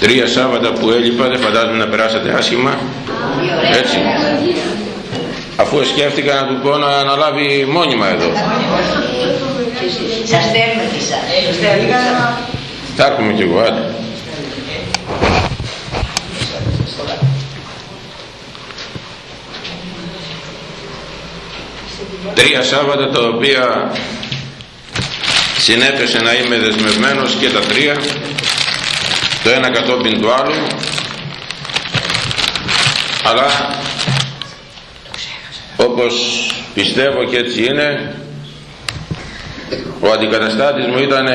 Τρία Σάββατα που έλειπα, δεν φαντάζομαι να περάσατε άσχημα. Έτσι. Αφού σκέφτηκα να του πω να αναλάβει μόνιμα εδώ. Σας στέλνω και σας. Θα έρχομαι κι εγώ, άντε. Τρία Σάββατα τα οποία συνέπεσε να είμαι δεσμευμένος και τα τρία το ένα κατόπιν του άλλου. Αλλά όπως πιστεύω και έτσι είναι ο αντικαταστάτης μου ήταν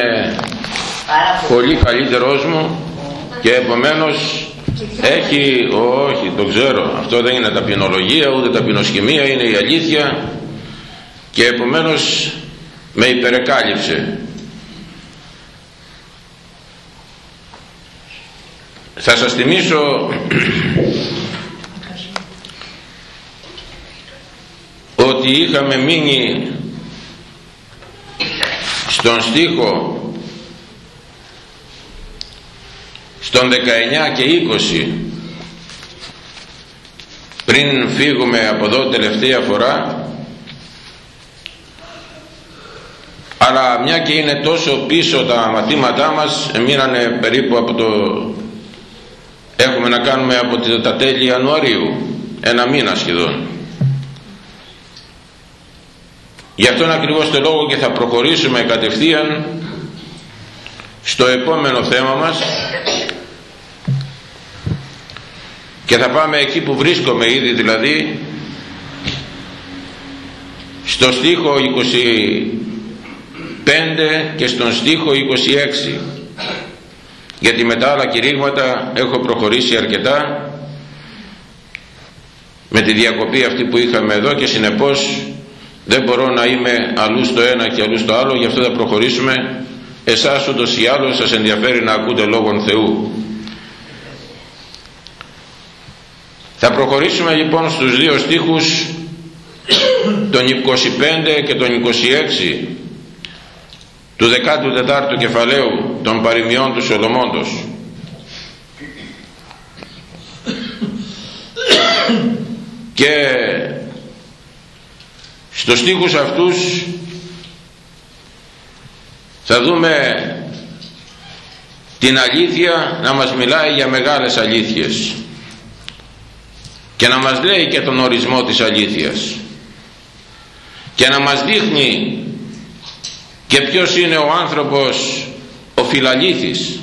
πολύ καλύτερός μου και επομένως έχει, όχι το ξέρω. Αυτό δεν είναι ταπεινολογία ούτε ταπεινοσχημία είναι η αλήθεια. Και επομένως με υπερεκάλυψε θα σας θυμίσω ότι είχαμε μείνει στον στίχο στον 19 και 20 πριν φύγουμε από εδώ τελευταία φορά. Αλλά μια και είναι τόσο πίσω τα μαθήματά μας μείνανε περίπου από το έχουμε να κάνουμε από τα τέλη Ιανουαρίου ένα μήνα σχεδόν. Γι' αυτόν ακριβώς το λόγο και θα προχωρήσουμε κατευθείαν στο επόμενο θέμα μας και θα πάμε εκεί που βρίσκομαι ήδη δηλαδή στο στίχο 25 και στον στίχο 26 γιατί με τα άλλα κηρύγματα έχω προχωρήσει αρκετά. Με τη διακοπή αυτή που είχαμε εδώ και συνεπώς δεν μπορώ να είμαι αλλού στο ένα και αλλού στο άλλο γι' αυτό θα προχωρήσουμε. Εσάς ούτως ή άλλως σας ενδιαφέρει να ακούτε λόγων Θεού. Θα προχωρήσουμε λοιπόν στους δύο στίχους τον 25 και τον 26 του 14ου κεφαλαίου των παροιμιών του Σολομώντος και στους στίχους αυτούς θα δούμε την αλήθεια να μας μιλάει για μεγάλες αλήθειες και να μας λέει και τον ορισμό της αλήθειας και να μας δείχνει και ποιος είναι ο άνθρωπος ο φιλαλήθης;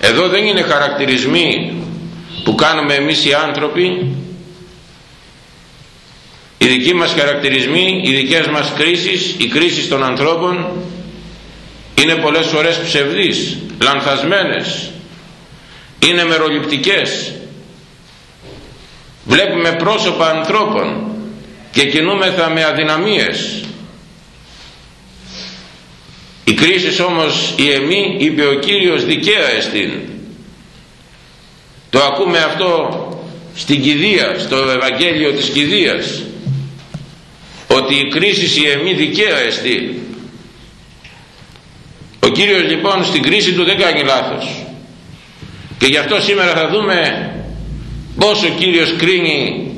Εδώ δεν είναι χαρακτηρισμοί που κάνουμε εμείς οι άνθρωποι οι δικοί μας χαρακτηρισμοί, οι δικές μας κρίσεις, οι κρίσεις των ανθρώπων είναι πολλές φορές ψευδείς, λανθασμένες, είναι μεροληπτικές. Βλέπουμε πρόσωπα ανθρώπων και κινούμεθα με αδυναμίες. Η κρίση όμως η εμή είπε ο Κύριος δικαία εστίν. Το ακούμε αυτό στην κηδεία, στο Ευαγγέλιο της κηδείας ότι η κρίση η εμή δικαία εστί. Ο Κύριος λοιπόν στην κρίση του δεν κάνει λάθος και γι' αυτό σήμερα θα δούμε πως ο Κύριος κρίνει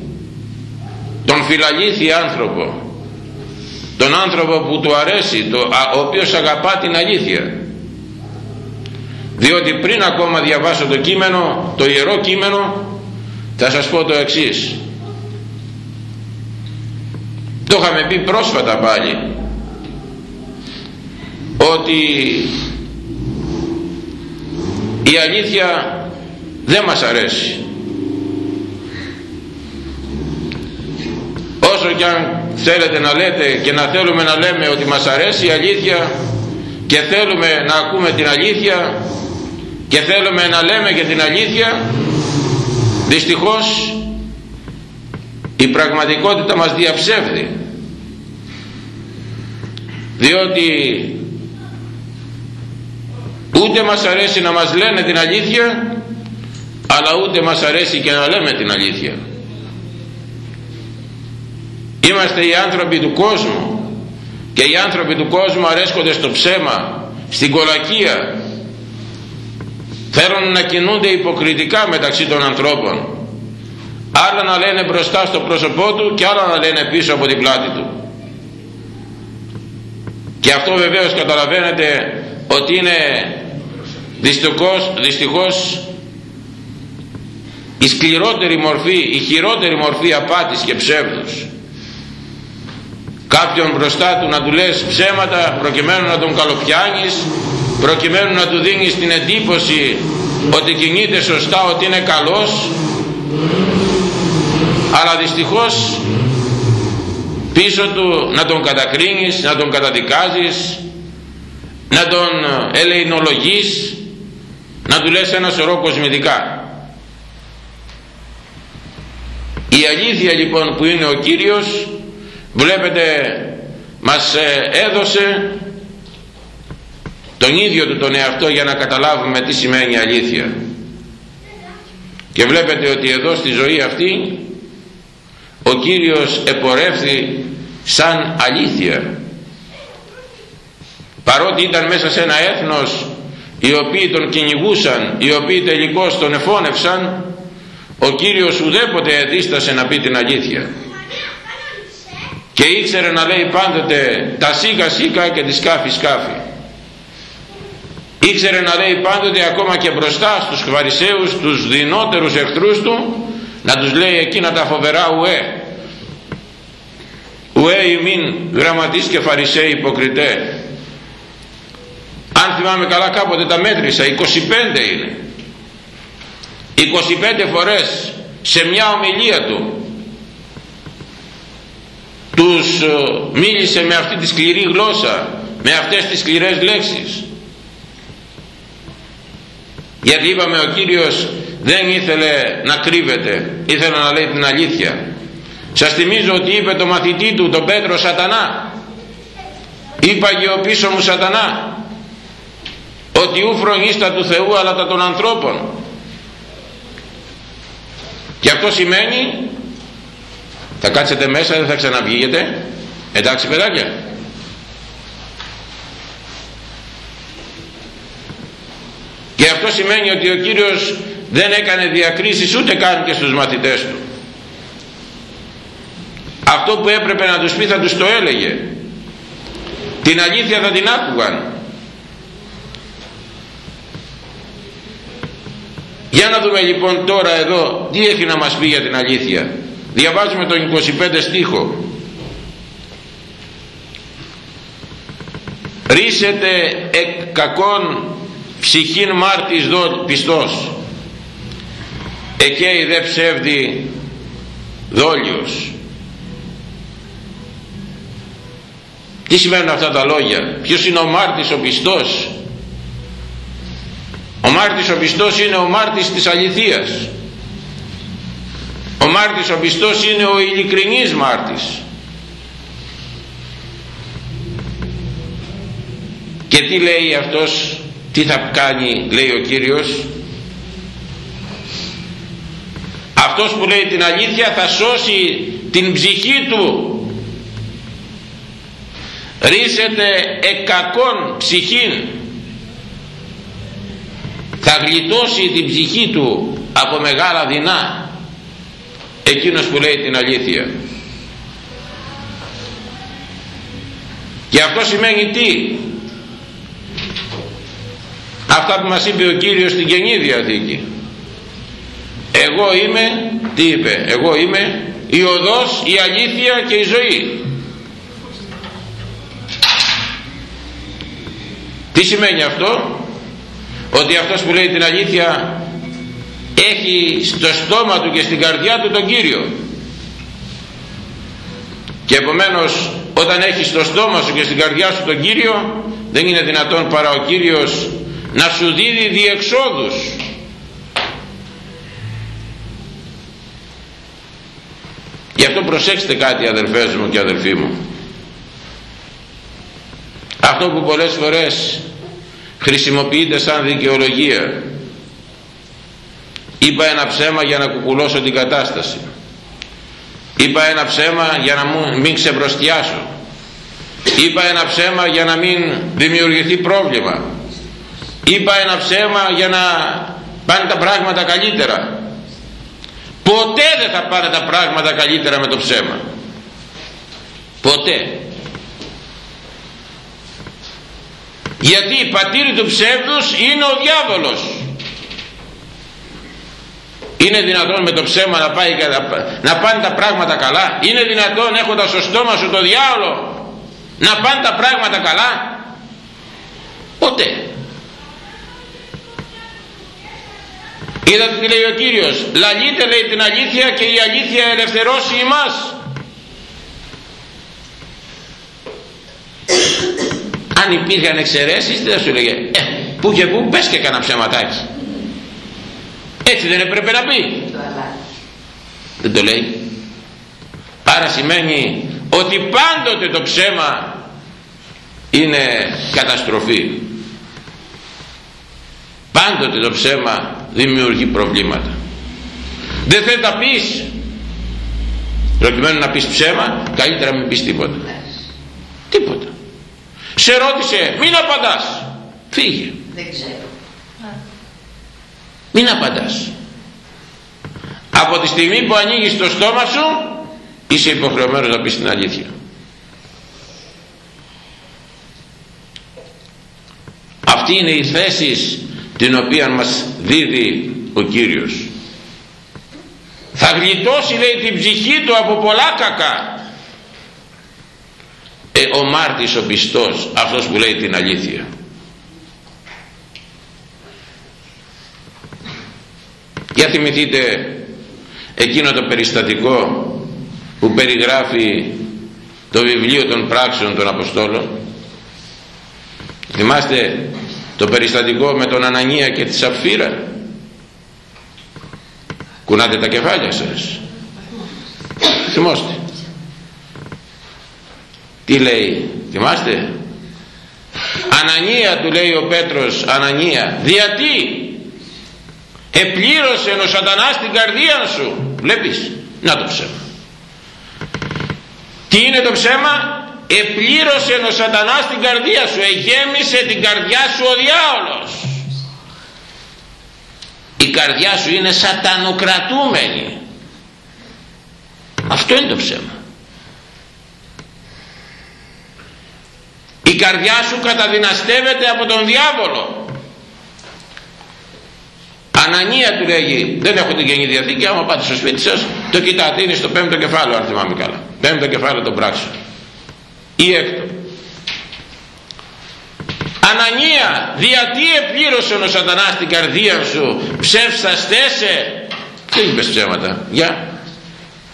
τον φιλαλήθη άνθρωπο. Τον άνθρωπο που του αρέσει το, ο οποίος αγαπά την αλήθεια. Διότι πριν ακόμα διαβάσω το κείμενο το ιερό κείμενο θα σας πω το εξής. Το είχαμε πει πρόσφατα πάλι ότι η αλήθεια δεν μας αρέσει όσο και αν θέλετε να λέτε και να θέλουμε να λέμε ότι μας αρέσει η αλήθεια και θέλουμε να ακούμε την αλήθεια και θέλουμε να λέμε και την αλήθεια δυστυχώς η πραγματικότητα μας διαψεύδει. Διότι ούτε μας αρέσει να μας λένε την αλήθεια αλλά ούτε μας αρέσει και να λέμε την αλήθεια είμαστε οι άνθρωποι του κόσμου. Και οι άνθρωποι του κόσμου αρέσκονται στο ψέμα στην κολακία. Θέλουν να κινούνται υποκριτικά μεταξύ των ανθρώπων. Άλλα να λένε μπροστά στο πρόσωπό του και άλλα να λένε πίσω από την πλάτη του. Και αυτό βεβαίως καταλαβαίνετε ότι είναι δυστυχώς, δυστυχώς η σκληρότερη μορφή, η χειρότερη μορφή απάτης και ψεύδους κάποιον μπροστά του να του λες ψέματα προκειμένου να τον καλοπιάνεις προκειμένου να του δίνεις την εντύπωση ότι κινείται σωστά ότι είναι καλός. Αλλά δυστυχώς πίσω του να τον κατακρίνεις να τον καταδικάζεις να τον ελεηνολογείς να του λες ένα σωρό κοσμητικά. Η αλήθεια λοιπόν που είναι ο Κύριος βλέπετε μας ε, έδωσε τον ίδιο του τον εαυτό για να καταλάβουμε τι σημαίνει αλήθεια. Και βλέπετε ότι εδώ στη ζωή αυτή ο Κύριος επορεύθη σαν αλήθεια. Παρότι ήταν μέσα σε ένα έθνος οι οποίοι τον κυνηγούσαν οι οποίοι τελικώς τον εφώνευσαν ο Κύριος ουδέποτε εδίστασε να πει την αλήθεια και ήξερε να λέει πάντοτε τα σίκα σίκα και τη σκάφη σκάφη ήξερε να λέει πάντοτε ακόμα και μπροστά στους Φαρισαίους τους δυνότερους εχθρούς του να τους λέει εκείνα τα φοβερά ουέ. Ουέ ημίν γραμματείς και Φαρισαίοι υποκριτέ. Αν θυμάμαι καλά κάποτε τα μέτρησα. 25 είναι. 25 φορές σε μια ομιλία του τους ε, μίλησε με αυτή τη σκληρή γλώσσα με αυτές τις σκληρές λέξεις. Γιατί είπαμε ο Κύριος δεν ήθελε να κρύβεται ήθελε να λέει την αλήθεια. Σας θυμίζω ότι είπε το μαθητή του τον Πέτρο σατανά είπαγε ο πίσω μου σατανά ότι ου φρονίστα του Θεού αλλά τα των ανθρώπων και αυτό σημαίνει θα κάτσετε μέσα δεν θα ξαναβγείτε. Εντάξει παιδάκια. Και αυτό σημαίνει ότι ο Κύριος δεν έκανε διακρίσεις ούτε καν και στους μαθητές του. Αυτό που έπρεπε να τους πει θα τους το έλεγε. Την αλήθεια θα την άκουγαν. Για να δούμε λοιπόν τώρα εδώ τι έχει να μας πει για την αλήθεια διαβάζουμε τον 25 στίχο. Ρίσετε εκ κακών ψυχήν μάρτης δο, πιστός. Εκέι δε ψεύδι δόλιος τι σημαίνουν αυτά τα λόγια; Ποιος είναι ο μάρτης ο πιστός; Ο μάρτης ο πιστός είναι ο μάρτης της αληθείας ο μάρτης ο πιστός είναι ο ειλικρινής μάρτης και τι λέει αυτός τι θα κάνει λέει ο Κύριος. Αυτός που λέει την αλήθεια θα σώσει την ψυχή του. Ρίσεται εκακόν ψυχήν. Θα γλιτώσει την ψυχή του από μεγάλα δεινά εκείνος που λέει την αλήθεια. Και αυτό σημαίνει τι; Αυτά που μας είπε ο Κύριος στην Καινή Διαθήκη. Εγώ είμαι τι είπε εγώ είμαι η οδός η αλήθεια και η ζωή. Τι σημαίνει αυτό; Ότι αυτός που λέει την αλήθεια έχει στο στόμα του και στην καρδιά του τον Κύριο. Και επομένως όταν έχει στο στόμα σου και στην καρδιά σου τον Κύριο δεν είναι δυνατόν παρά ο Κύριος να σου δίδει διεξόδους. Γι' αυτό προσέξτε κάτι αδερφές μου και αδερφοί μου. Αυτό που πολλές φορές χρησιμοποιείται σαν δικαιολογία είπα ένα ψέμα για να κουκουλώσω την κατάσταση. Είπα ένα ψέμα για να μην ξεπροστιάσω είπα ένα ψέμα για να μην δημιουργηθεί πρόβλημα. Είπα ένα ψέμα για να πάνε τα πράγματα καλύτερα. Ποτέ δεν θα πάνε τα πράγματα καλύτερα με το ψέμα. Ποτέ. Γιατί η πατήρη του ψεύδους είναι ο διάβολος είναι δυνατόν με το ψέμα να, πάει, να πάνε τα πράγματα καλά; Είναι δυνατόν έχοντας στο στόμα σου το διάολο να πάνε τα πράγματα καλά; Ποτέ. Είδατε τι λέει ο Κύριος; Λαλείτε λέει την αλήθεια και η αλήθεια ελευθερώσει εμάς αν υπήρχαν εξαιρέσεις τι θα σου λέγε ε, που και που πες και κανένα ψεματάκι έτσι δεν έπρεπε να πει. Δεν το λέει. Άρα σημαίνει ότι πάντοτε το ψέμα είναι καταστροφή. Πάντοτε το ψέμα δημιουργεί προβλήματα. Δεν θέλει να πεις προκειμένου να πεις ψέμα καλύτερα μην πεις τίποτα. Τίποτα. Σε ρώτησε μην απαντάς φύγε. Δεν ξέρω. Μην απαντάς. Από τη στιγμή που ανοίγεις το στόμα σου είσαι υποχρεωμένος να πεις την αλήθεια. Αυτή είναι η θέση την οποία μας δίδει ο Κύριος. Θα γλιτώσει λέει την ψυχή του από πολλά κακά. Ε, ο μάρτης ο πιστός αυτός που λέει την αλήθεια για θυμηθείτε εκείνο το περιστατικό που περιγράφει το βιβλίο των πράξεων των Αποστόλων. Θυμάστε το περιστατικό με τον Ανανία και τη Σαφύρα. Κουνάτε τα κεφάλια σας. Θυμόστε τι λέει θυμάστε. Ανανία του λέει ο Πέτρος Ανανία γιατί επλήρωσε ο σατανάς την καρδία σου. Βλέπεις να το ψέμα. Τι είναι το ψέμα; Επλήρωσε ο σατανάς την καρδία σου. Εγέμισε την καρδιά σου ο διάολος. Η καρδιά σου είναι σατανοκρατούμενη. Αυτό είναι το ψέμα. Η καρδιά σου καταδυναστεύεται από τον διάβολο Ανανία του λέγει δεν έχω την Καινή Διαθήκη άμα πάτε στο σπίτι σας το κοιτάτε είναι στο πέμπτο κεφάλαιο αν θυμάμαι καλά πέμπτο κεφάλαιο των πράξεων. Ή έκτο. Ανανία γιατί επλήρωσε ο σατανάς την καρδία σου ψεύσαστέσαι δεν είπες ψέματα για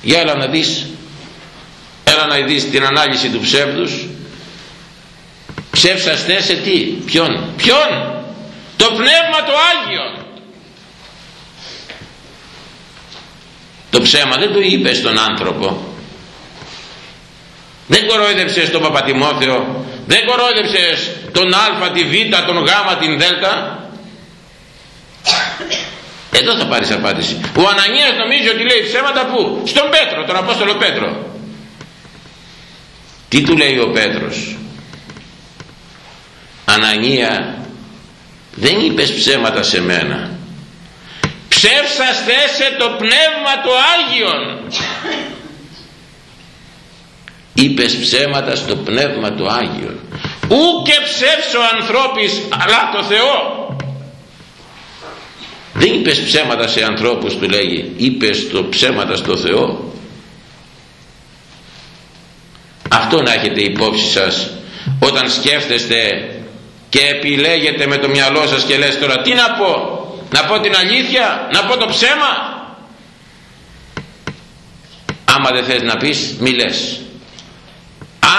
για έλα να δεις έλα να δεις την ανάλυση του ψεύδους ψεύσαστέσαι τι ποιον ποιον το πνεύμα το Άγιον το ψέμα δεν το είπε στον άνθρωπο. Δεν κορόιδεψες τον Παπατιμόθεο δεν κορόιδεψες τον Α, τη Β, τον Γ, την Δ. Εδώ θα πάρεις απάντηση. Ο Ανανίας νομίζει ότι λέει ψέματα που στον Πέτρο, τον Απόστολο Πέτρο. Τι του λέει ο Πέτρος; Ανανία δεν είπες ψέματα σε μένα ψεύσαστέσε το πνεύμα του Άγιον. Είπες ψέματα στο πνεύμα του Άγιον. Ου και ψεύσω ανθρώπης αλλά το Θεό. Δεν είπες ψέματα σε ανθρώπους του λέγει. Είπες το ψέματα στο Θεό. Αυτό να έχετε υπόψη σας. Όταν σκέφτεστε και επιλέγετε με το μυαλό σας και λες τώρα τι να πω; Να πω την αλήθεια να πω το ψέμα. Άμα δεν θες να πεις μη λες.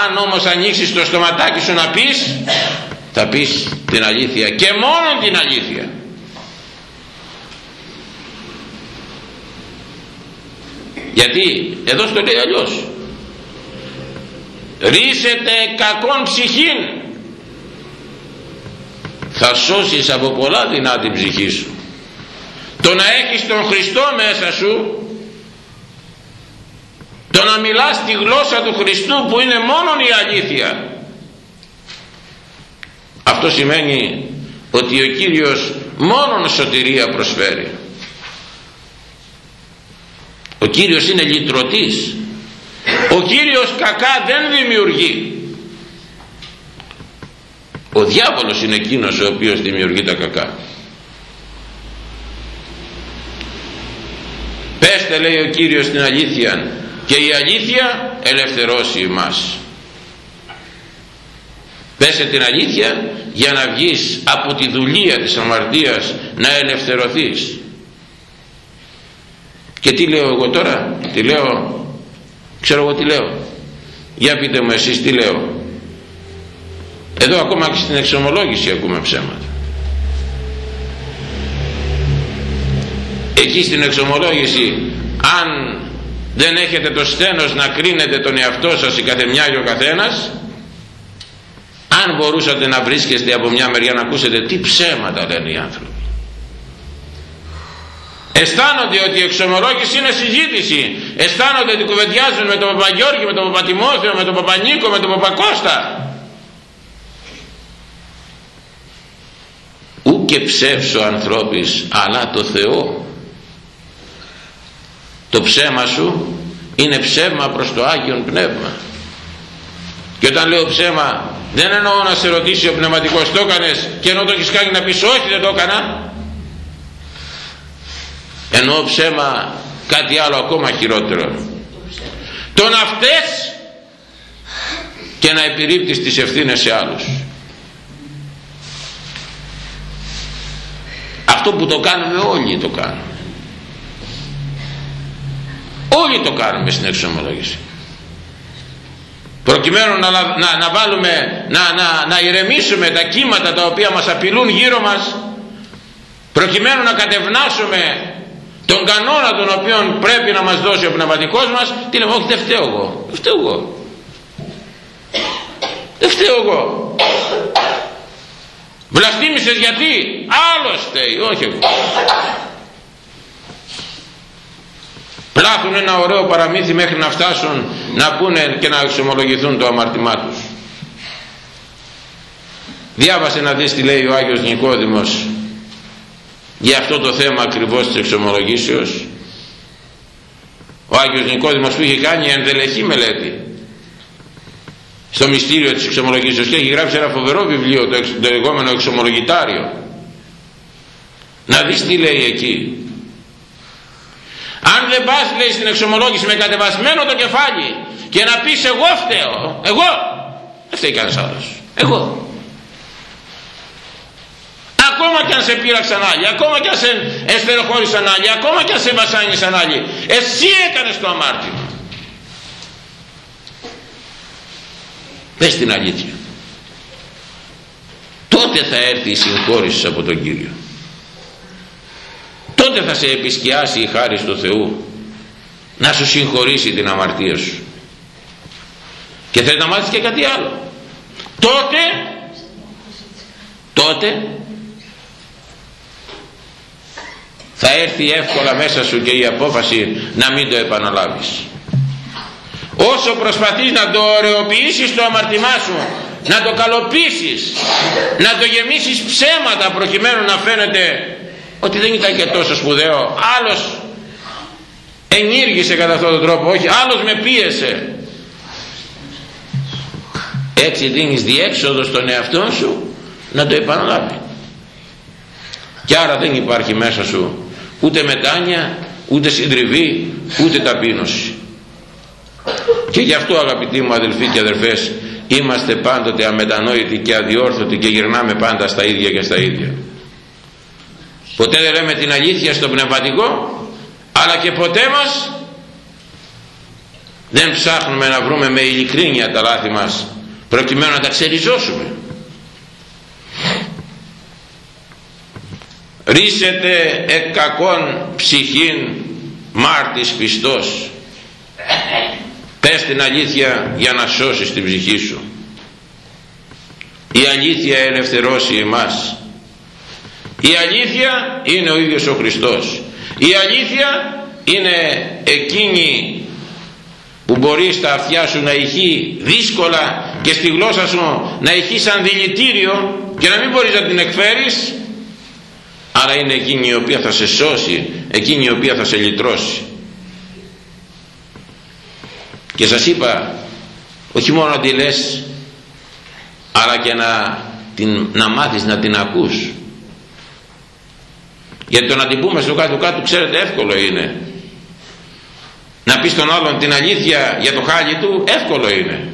Αν όμως ανοίξεις το στοματάκι σου να πεις θα πεις την αλήθεια και μόνο την αλήθεια. Γιατί εδώ στο λέει αλλιώς. Ρίσετε κακόν ψυχήν. Θα σώσεις από πολλά δεινά την ψυχή σου το να έχεις τον Χριστό μέσα σου το να μιλάς τη γλώσσα του Χριστού που είναι μόνο η αλήθεια. Αυτό σημαίνει ότι ο Κύριος μόνον σωτηρία προσφέρει. Ο Κύριος είναι λυτρωτής. Ο Κύριος κακά δεν δημιουργεί. Ο διάβολος είναι εκείνος ο οποίος δημιουργεί τα κακά πέστε λέει ο Κύριος την αλήθεια. Και η αλήθεια ελευθερώσει εμάς. Πέστε την αλήθεια για να βγεις από τη δουλεία της αμαρτίας να ελευθερωθείς. Και τι λέω εγώ τώρα; Τι λέω; Ξέρω εγώ τι λέω. Για πείτε μου εσείς τι λέω. Εδώ ακόμα και στην εξομολόγηση ακούμε ψέματα εκεί στην εξομολόγηση αν δεν έχετε το στένος να κρίνετε τον εαυτό σας η καθεμιά και ο καθένας αν μπορούσατε να βρίσκεστε από μια μεριά να ακούσετε τι ψέματα λένε οι άνθρωποι. Αισθάνονται ότι η εξομολόγηση είναι συζήτηση. Αισθάνονται ότι κουβεντιάζουν με τον Παπαγιώργη, με τον Παπατιμόθεο, με τον Παπανίκο, με τον Παπακώστα. Ου και ψεύσω ανθρώπης αλλά το Θεό το ψέμα σου είναι ψέμα προς το Άγιον Πνεύμα. Και όταν λέω ψέμα δεν εννοώ να σε ρωτήσει ο πνευματικός το έκανες και ενώ το έχεις κάνει να πεις όχι δεν το έκανα εννοώ ψέμα κάτι άλλο ακόμα χειρότερο. Το να φταίς και να επιρρύπτεις τις ευθύνες σε άλλους. Αυτό που το κάνουμε όλοι το κάνουμε όλοι το κάνουμε στην εξομολόγηση. Προκειμένου να, να, να βάλουμε να, να, να ηρεμήσουμε τα κύματα τα οποία μας απειλούν γύρω μας προκειμένου να κατευνάσουμε τον κανόνα τον οποίο πρέπει να μας δώσει ο πνευματικός μας τι λέμε όχι δεν φταίω εγώ δεν φταίω εγώ δεν φταίω εγώ. Βλαστήμησες γιατί; Άλλος φταίει όχι εγώ πλάθουν ένα ωραίο παραμύθι μέχρι να φτάσουν να πούνε και να εξομολογηθούν το αμαρτημά τους. Διάβασε να δεις τι λέει ο Άγιος Νικόδημος για αυτό το θέμα ακριβώς της εξομολογήσεως. Ο Άγιος Νικόδημος που είχε κάνει ενδελεχή μελέτη στο μυστήριο της εξομολογήσεως και έχει γράψει ένα φοβερό βιβλίο το, το λεγόμενο εξομολογητάριο. Να δεις τι λέει εκεί αν δεν πας λέει στην εξομολόγηση με κατεβασμένο το κεφάλι και να πεις εγώ φταίω εγώ δεν φταίει κανένας άλλος. Εγώ. Ακόμα και αν σε πείραξαν άλλοι ακόμα και αν σε εστεροχώρησαν άλλοι ακόμα και αν σε βασάνισαν άλλοι εσύ έκανες το αμάρτημα. Πες την αλήθεια. Τότε θα έρθει η συγχώρηση από τον Κύριο τότε θα σε επισκιάσει η χάρη του Θεού να σου συγχωρήσει την αμαρτία σου. Και θέλει να μάθεις και κάτι άλλο. Τότε τότε θα έρθει εύκολα μέσα σου και η απόφαση να μην το επαναλάβεις. Όσο προσπαθείς να το ωρεοποιήσεις το αμαρτημά σου να το καλοπίσεις να το γεμίσεις ψέματα προκειμένου να φαίνεται ότι δεν ήταν και τόσο σπουδαίο. Άλλος ενήργησε κατά αυτόν τον τρόπο όχι άλλος με πίεσε. Έτσι δίνεις διέξοδο στον εαυτό σου να το επαναλάβει. Και άρα δεν υπάρχει μέσα σου ούτε μετάνια ούτε συντριβή ούτε ταπείνωση. Και γι' αυτό αγαπητοί μου αδελφοί και αδελφές είμαστε πάντοτε αμετανόητοι και αδιόρθωτοι και γυρνάμε πάντα στα ίδια και στα ίδια ποτέ δεν λέμε την αλήθεια στο πνευματικό αλλά και ποτέ μας δεν ψάχνουμε να βρούμε με ειλικρίνεια τα λάθη μας προκειμένου να τα ξεριζώσουμε. Ρίσετε εκ κακών ψυχήν μάρτης πιστός. Πες την αλήθεια για να σώσεις την ψυχή σου. Η αλήθεια ελευθερώσει εμάς η αλήθεια είναι ο ίδιος ο Χριστός. Η αλήθεια είναι εκείνη που μπορεί στα αυτιά σου να ηχεί δύσκολα και στη γλώσσα σου να ηχεί σαν δηλητήριο και και να μην μπορείς να την εκφέρεις άρα είναι εκείνη η οποία θα σε σώσει εκείνη η οποία θα σε λυτρώσει. Και σας είπα όχι μόνο να τη λες αλλά και να, την, να μάθεις να την ακούς γιατί το να την πούμε στο κάτω κάτω ξέρετε εύκολο είναι. Να πεις τον άλλον την αλήθεια για το χάλι του εύκολο είναι.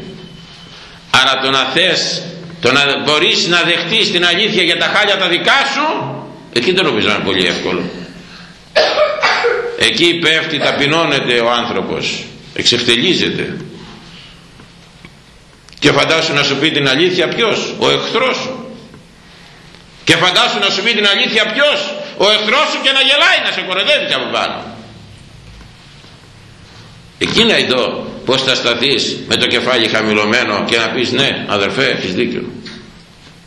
Άρα το να θες το να μπορείς να δεχτείς την αλήθεια για τα χάλια τα δικά σου εκεί δεν νομίζω να είναι πολύ εύκολο. Εκεί πέφτει ταπεινώνεται ο άνθρωπος. Εξευτελίζεται. Και φαντάσου να σου πει την αλήθεια ποιος; Ο εχθρός. Σου και φαντάσου να σου πει την αλήθεια ποιος; Ο εχθρός σου και να γελάει να σε κοροϊδεύει από πάνω. Εκείνα εδώ πως θα σταθείς με το κεφάλι χαμηλωμένο και να πεις ναι αδερφέ έχεις δίκιο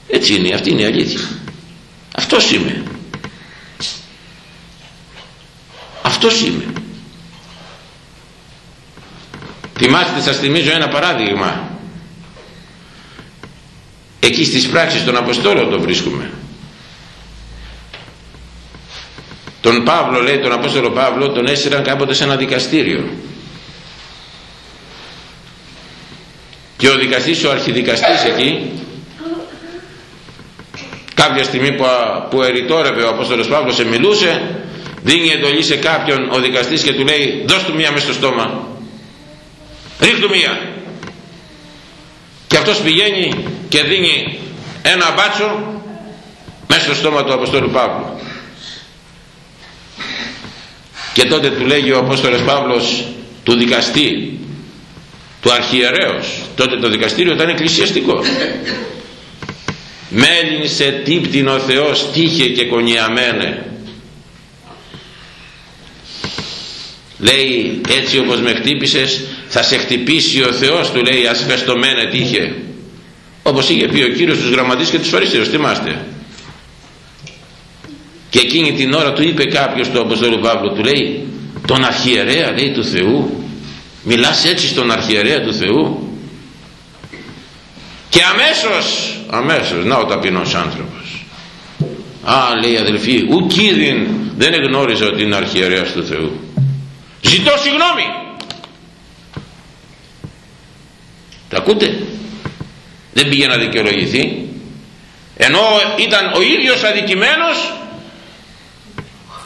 έτσι είναι αυτή είναι η αλήθεια. Αυτός είμαι. Αυτός είμαι. Θυμάστε σας θυμίζω ένα παράδειγμα. Εκεί στις πράξεις των Αποστόλων το βρίσκουμε τον Παύλο λέει τον Απόστολο Παύλο τον έσυραν κάποτε σε ένα δικαστήριο. Και ο δικαστής ο αρχιδικαστής εκεί κάποια στιγμή που, που ερητόρευε ο Απόστολος Παύλος σε μιλούσε δίνει εντολή σε κάποιον ο δικαστής και του λέει δώσ' του μία μέσα στο στόμα ρίχ του μία και αυτός πηγαίνει και δίνει ένα μπάτσο μέσα στο στόμα του Αποστόλου Παύλου και τότε του λέγει ο Απόστολος Παύλος του δικαστή του αρχιερέως τότε το δικαστήριο ήταν εκκλησιαστικό. Μέλυνσε τύπτην ο Θεός τύχε και κονιαμένε λέει έτσι όπως με χτύπησες θα σε χτυπήσει ο Θεός του λέει ασφεστομένε τύχε όπως είχε πει ο Κύριος τους γραμματείς και τους φαρίστερους θυμάστε και εκείνη την ώρα του είπε κάποιος του Αποστόλου Παύλου του λέει τον αρχιερέα λέει του Θεού μιλάς έτσι στον αρχιερέα του Θεού και αμέσως αμέσως να ο ταπεινός άνθρωπος. Α λέει αδελφοί ουκίδιν δεν εγνώριζα ότι είναι αρχιερέας του Θεού ζητώ συγγνώμη τα ακούτε; Δεν πήγε να δικαιολογηθεί. Ενώ ήταν ο ίδιος αδικημένος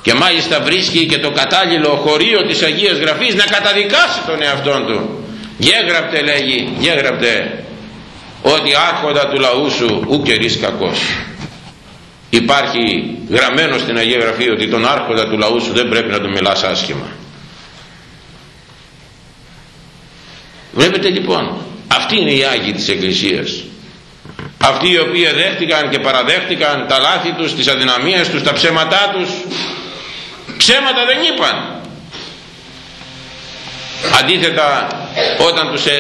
και μάλιστα βρίσκει και το κατάλληλο χωρίο της Αγίας Γραφής να καταδικάσει τον εαυτόν του. Γέγραπτε λέγει γέγραπτε ότι άρχοντα του λαού σου ου κερίς κακός. Υπάρχει γραμμένο στην Αγία Γραφή ότι τον άρχοντα του λαού σου δεν πρέπει να του μιλάς άσχημα. Βλέπετε λοιπόν αυτοί είναι οι Άγιοι της Εκκλησίας. Αυτοί οι οποίοι δέχτηκαν και παραδέχτηκαν τα λάθη τους, τις αδυναμίες τους, τα ψέματά τους ψέματα δεν είπαν. Αντίθετα όταν τους ε,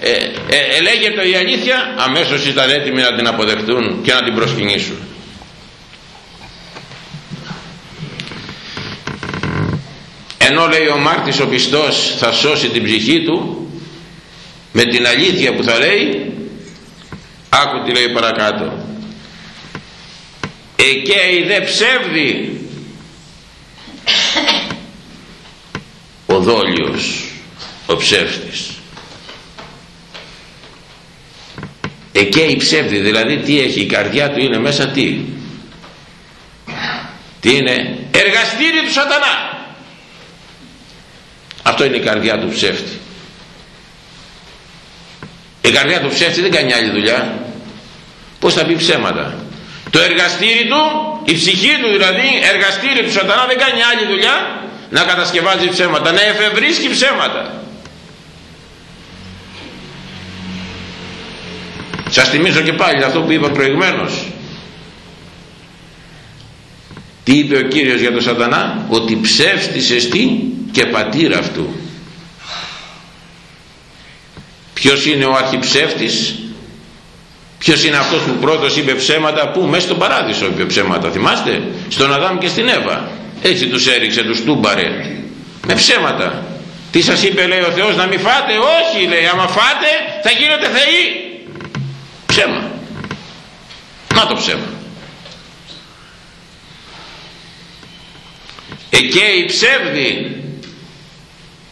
ε, ε, ελέγεται η αλήθεια αμέσως ήταν έτοιμοι να την αποδεχτούν και να την προσκυνήσουν. Ενώ λέει ο μάρτης ο πιστός θα σώσει την ψυχή του με την αλήθεια που θα λέει άκου τι λέει παρακάτω. Εκέι δε ψεύδι ο δόλιος ο ψεύτης. Εκέι ψεύδι δηλαδή τι έχει η καρδιά του είναι μέσα τι; Τι είναι; Εργαστήρι του σατανά. Αυτό είναι η καρδιά του ψεύτη. Η καρδιά του ψεύτη δεν κάνει άλλη δουλειά. Πως θα πει ψέματα; Το εργαστήρι του η ψυχή του δηλαδή εργαστήρι του σατανά δεν κάνει άλλη δουλειά να κατασκευάζει ψέματα να εφευρίσκει ψέματα. Σας θυμίζω και πάλι αυτό που είπα προηγουμένως. Τι είπε ο Κύριος για τον σατανά; Ότι ψεύστησε τι και πατήρα αυτού. Ποιος είναι ο αρχιψεύτης; Ποιος είναι αυτός που πρώτος είπε ψέματα που μέσα στον παράδεισο είπε ψέματα θυμάστε; Στον Αδάμ και στην Εύα. Έτσι τους έριξε τους τούμπαρε. Με ψέματα. Τι σας είπε λέει ο Θεός να μην φάτε; Όχι λέει άμα φάτε θα γίνετε θεοί. Ψέμα. Να το ψέμα. Η ψεύδη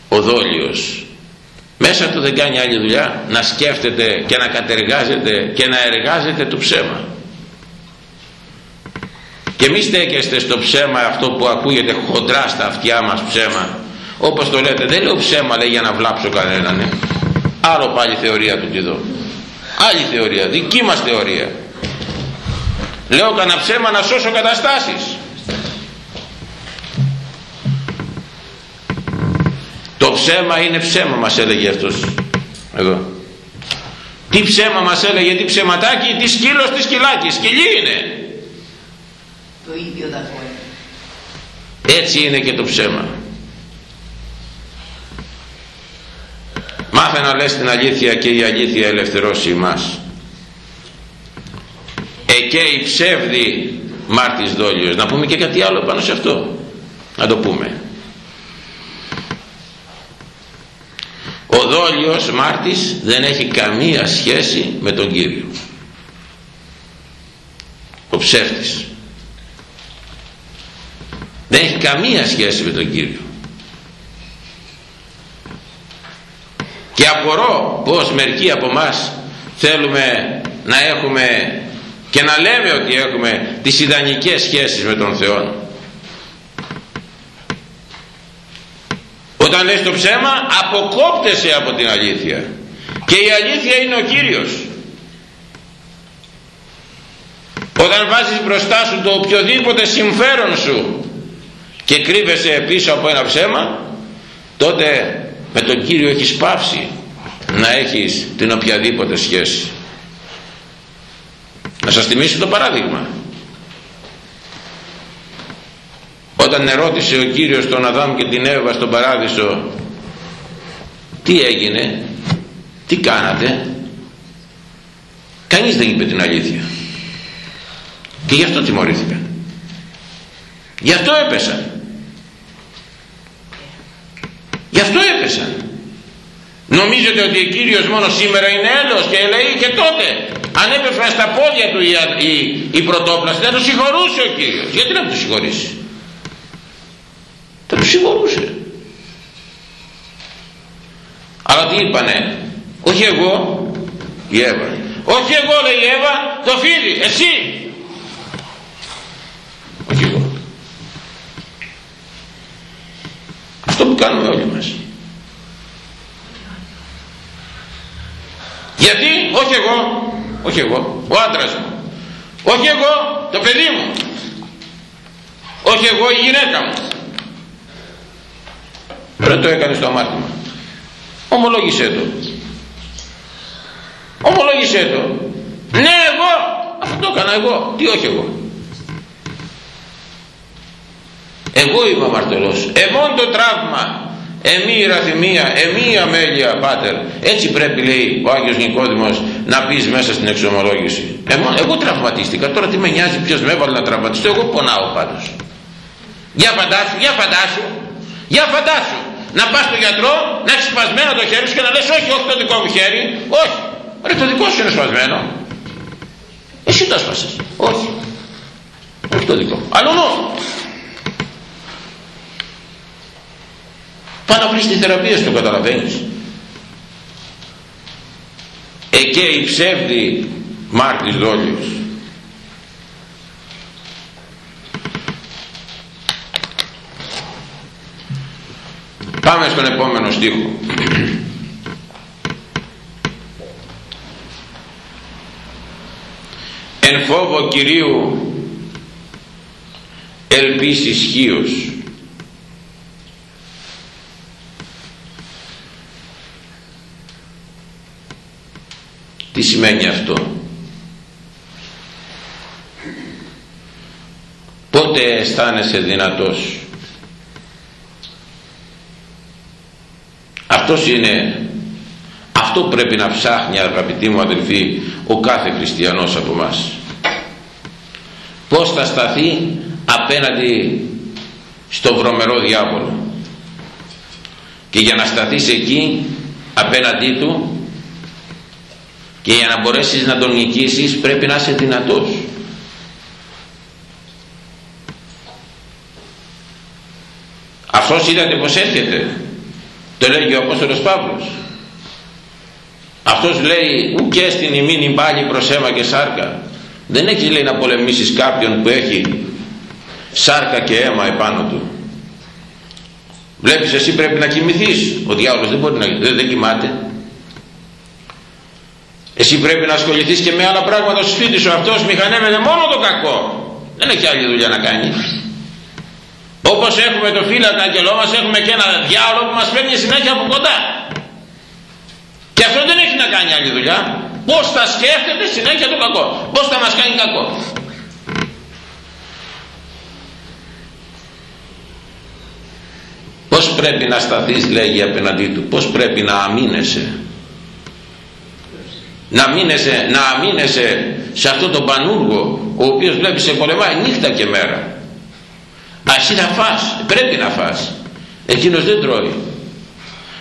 ο δόλιος μέσα του δεν κάνει άλλη δουλειά να σκέφτεται και να κατεργάζεται και να εργάζεται το ψέμα. Και μη στέκεστε στο ψέμα αυτό που ακούγεται χοντρά στα αυτιά μας ψέμα. Όπως το λέτε δεν λέω ψέμα λέει για να βλάψω κανέναν ε. άλλο πάλι θεωρία του εδώ άλλη θεωρία δική μας θεωρία. Λέω κανένα ψέμα να σώσω καταστάσεις το ψέμα είναι ψέμα μας έλεγε αυτός. Εδώ. Τι ψέμα μας έλεγε τι ψεματάκι τι σκύλος τι σκυλάκι. Σκυλί είναι. Το ίδιο έτσι είναι και το ψέμα. Μάθε να λες την αλήθεια και η αλήθεια ελευθερώσει εμάς εκέ η ψεύδη μάρτης δόλιος. Να πούμε και κάτι άλλο πάνω σε αυτό. Να το πούμε ο δόλιος μάρτης δεν έχει καμία σχέση με τον Κύριο. Ο ψεύτης. Δεν έχει καμία σχέση με τον Κύριο. Και απορώ πως μερικοί από μας θέλουμε να έχουμε και να λέμε ότι έχουμε τις ιδανικές σχέσεις με τον Θεό όταν λες το ψέμα αποκόπτεσαι από την αλήθεια. Και η αλήθεια είναι ο Κύριος. Όταν βάζεις μπροστά σου το οποιοδήποτε συμφέρον σου και κρύβεσαι πίσω από ένα ψέμα τότε με τον Κύριο έχεις πάυσει να έχεις την οποιαδήποτε σχέση. Να σας θυμίσω το παράδειγμα όταν ερώτησε ο Κύριος τον Αδάμ και την Εύα στον παράδεισο τι έγινε τι κάνατε; Κανείς δεν είπε την αλήθεια. Και γι' αυτό τιμωρήθηκαν. Γι' αυτό έπεσαν. Γι' αυτό έπεσαν. Νομίζετε ότι ο Κύριος μόνο σήμερα είναι έλεος και λέει και τότε. Αν έπεφαν στα πόδια του η, η, η πρωτόπλαστη θα το συγχωρούσε ο Κύριος. Γιατί να το συγχωρήσει; Θα το συγχωρούσε αλλά τι είπανε; Όχι εγώ. Η Εύα. Όχι εγώ λέει η Εύα το φίλι εσύ. Όχι εγώ. Αυτό που κάνουμε όλοι μας. Γιατί; Όχι εγώ. Όχι εγώ. Ο άντρας μου. Όχι εγώ το παιδί μου. Όχι εγώ η γυναίκα μου δεν το έκανε στο αμάρτημα ομολόγησέ το. Ομολόγησέ το. Ναι εγώ. Αυτό το έκανα εγώ. Τι όχι εγώ. Εγώ είμαι αμαρτωλός εμόν το τραύμα. Εμή η ραθυμία, εμή η αμέλεια πάτερ. Έτσι πρέπει λέει ο Άγιος Νικόδημος να πεις μέσα στην εξομολόγηση. Εγώ, εγώ τραυματίστηκα. Τώρα τι με νοιάζει ποιος με έβαλε να τραυματιστώ. Εγώ πονάω πάντως. Για φαντάσου, για φαντάσου. Για φαντάσου να πας στον γιατρό να έχεις σπασμένο το χέρι σου και να λες όχι, όχι το δικό μου χέρι όχι, ρε το δικό σου είναι σπασμένο. Εσύ το έσπασες όχι. Όχι το δικό μου. Αλλού Πάω να βρεις τη θεραπεία στο καταλαβαίνεις. Εκέ η ψεύδη μάρτης δόλιος. Πάμε στον επόμενο στίχο. Εν φόβο Κυρίου ελπίς ισχύος Τι σημαίνει αυτό; Πότε αισθάνεσαι δυνατός; αυτός είναι, αυτό πρέπει να ψάχνει αγαπητοί μου αδελφοί ο κάθε χριστιανός από μας. Πώς θα σταθεί απέναντι στο βρωμερό διάβολο. Και για να σταθείς εκεί απέναντί του και για να μπορέσεις να τον νικήσεις πρέπει να είσαι δυνατός. Αυτός είδατε πως έρχεται το λέγει ο Απόστολος Παύλος. Αυτός λέει ουκέ στην ημίνη πάλι προς αίμα και σάρκα δεν έχει λέει να πολεμήσεις κάποιον που έχει σάρκα και αίμα επάνω του. Βλέπεις εσύ πρέπει να κοιμηθείς. Ο διάολος δεν μπορεί να δεν, δεν κοιμάται. Εσύ πρέπει να ασχοληθείς και με άλλα πράγματα στο σπίτι σου. Αυτός μηχανεύεται μόνο το κακό. Δεν έχει άλλη δουλειά να κάνει όπως έχουμε το φύλακα αγγελό μας έχουμε και ένα διάολο που μας παίρνει συνέχεια από κοντά. Και αυτό δεν έχει να κάνει άλλη δουλειά. Πως θα σκέφτεται συνέχεια το κακό. Πως θα μας κάνει κακό. Πως πρέπει να σταθείς λέγει απέναντί του. Πως πρέπει να αμήνεσαι. Να, μείνεσαι, να αμήνεσαι σε αυτό το πανούργο ο οποίος βλέπεις σε πολεμάει νύχτα και μέρα εσύ να φας πρέπει να φας. Εκείνος δεν τρώει.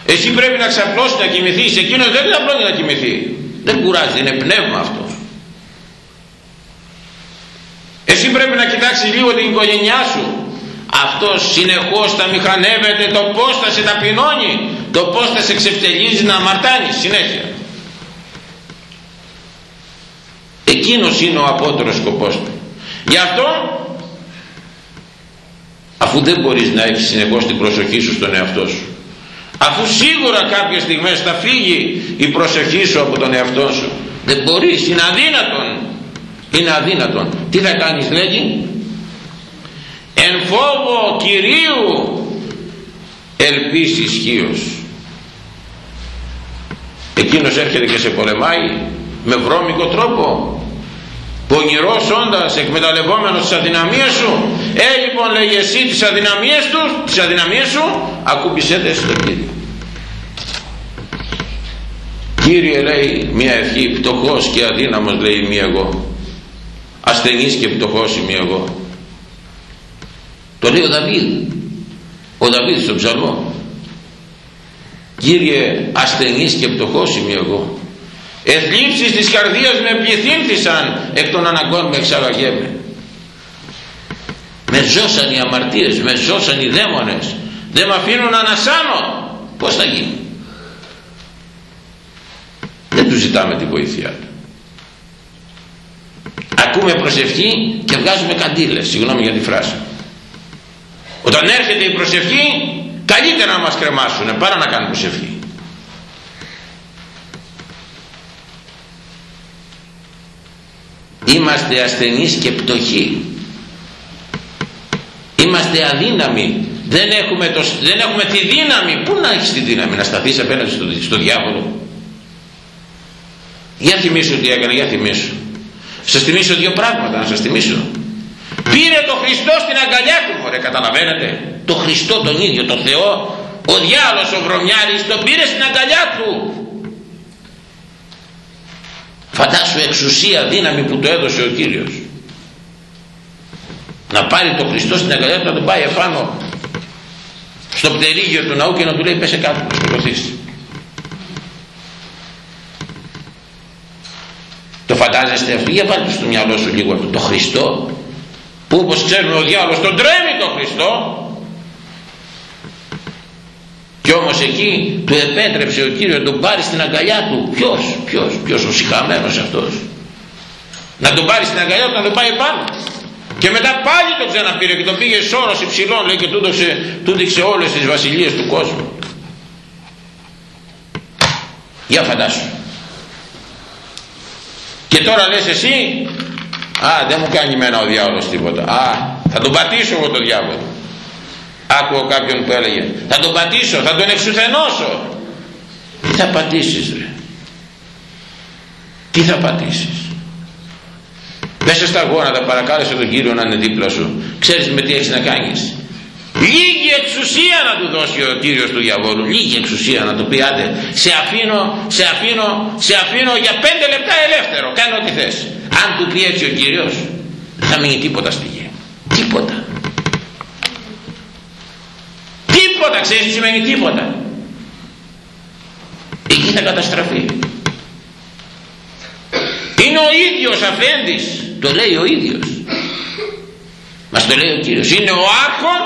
Εσύ πρέπει να ξαπλώσεις να κοιμηθείς εκείνος δεν απλώνει να κοιμηθεί. Δεν κουράζει είναι πνεύμα αυτό. Εσύ πρέπει να κοιτάξεις λίγο την οικογένειά σου. Αυτός συνεχώς θα μηχανεύεται το πως θα σε ταπεινώνει το πως θα σε ξεφτελίζει να αμαρτάνεις συνέχεια. Εκείνος είναι ο απότερος σκοπός. Του γι' αυτό αφού δεν μπορείς να έχεις συνεχώς την προσοχή σου στον εαυτό σου. Αφού σίγουρα κάποιες στιγμές θα φύγει η προσοχή σου από τον εαυτό σου. Δεν μπορείς, είναι αδύνατον. Είναι αδύνατον. Τι θα κάνεις λέγει; Εν φόβο Κυρίου ελπίς ισχύος εκείνος έρχεται και σε πολεμάει με βρώμικο τρόπο. Πονηρός όντας εκμεταλλευόμενος τις αδυναμίες σου ε λοιπόν λέει εσύ τις αδυναμίες τους τις αδυναμίες σου ακούμπησέ τες στον Κύριο. Κύριε λέει μια ευχή πτωχός και αδύναμος λέει μία εγώ. Ασθενής και πτωχός είμαι εγώ. Το λέει ο Δαβίδ. Ο Δαβίδ στον ψαλμό. Κύριε ασθενής και πτωχός είμαι εγώ. Εθλίψεις της καρδίας με πληθύνθησαν εκ των αναγκών με εξαλλαγέμαι. Με ζώσαν οι αμαρτίες, με ζώσαν οι δαίμονες. Δεν με αφήνουν να ανασάνω. Πώς θα γίνει; Δεν τους ζητάμε τη βοήθειά του. Ακούμε προσευχή και βγάζουμε καντήλες. Συγγνώμη για τη φράση. Όταν έρχεται η προσευχή καλύτερα να μας κρεμάσουν παρά να κάνουν προσευχή. είμαστε ασθενείς και πτωχοί είμαστε αδύναμοι. Δεν έχουμε, το, δεν έχουμε τη δύναμη. Πού να έχεις τη δύναμη να σταθείς απέναντι στο, στο διάβολο; Για θυμίσου τι έκανε για θυμίσου σας θυμίσω δύο πράγματα να σας θυμίσω. Πήρε το Χριστό στην αγκαλιά του μωρέ καταλαβαίνετε. Το Χριστό τον ίδιο το Θεό. Ο διάλος ο βρωμιάρης τον πήρε στην αγκαλιά του. Φαντάσου εξουσία, δύναμη που το έδωσε ο Κύριος. Να πάρει το Χριστό στην αγκαλιά του να τον πάει επάνω στο πτερίγιο του ναού και να του λέει πέσε κάτω να σκοτωθείς. Το φαντάζεστε αυτό, για βάλτε στο μυαλό σου λίγο αυτό, το Χριστό που όπως ξέρουμε ο διάολος τον τρέμει το Χριστό και όμως εκεί του επέτρεψε ο Κύριος να τον πάρει στην αγκαλιά του. Ποιος, ποιος, ποιος ο συχαμένος αυτός. Να τον πάρει στην αγκαλιά του να τον πάει πάνω. Και μετά πάλι τον ξαναπήρε και τον πήγε σώρος υψηλών λέει και του, δώσε, του δείξε όλες τις βασιλείες του κόσμου. Για φαντάσου. Και τώρα λες εσύ, α δεν μου κάνει εμένα ο διάολος τίποτα. Α θα τον πατήσω εγώ το διάβολο. Άκουγα κάποιον που έλεγε θα τον πατήσω, θα τον εξουθενώσω. Τι θα πατήσεις ρε; Τι θα πατήσεις; Μέσα στα γόνατα παρακάλεσε τον Κύριο να είναι δίπλα σου. Ξέρεις με τι έχεις να κάνεις. Λίγη εξουσία να του δώσει ο Κύριος του διαβόλου. Λίγη εξουσία να του πει άντε σε αφήνω, σε αφήνω, σε αφήνω για πέντε λεπτά ελεύθερο. Κάνε ό,τι θες. Αν του πει έτσι ο Κύριος δεν θα μείνει τίποτα στη γη. Τίποτα. τίποτα ξέρεις τι σημαίνει τίποτα εκεί θα καταστραφεί είναι ο ίδιος αφέντης το λέει ο ίδιος. Μας το λέει ο Κύριος. Είναι ο άρχον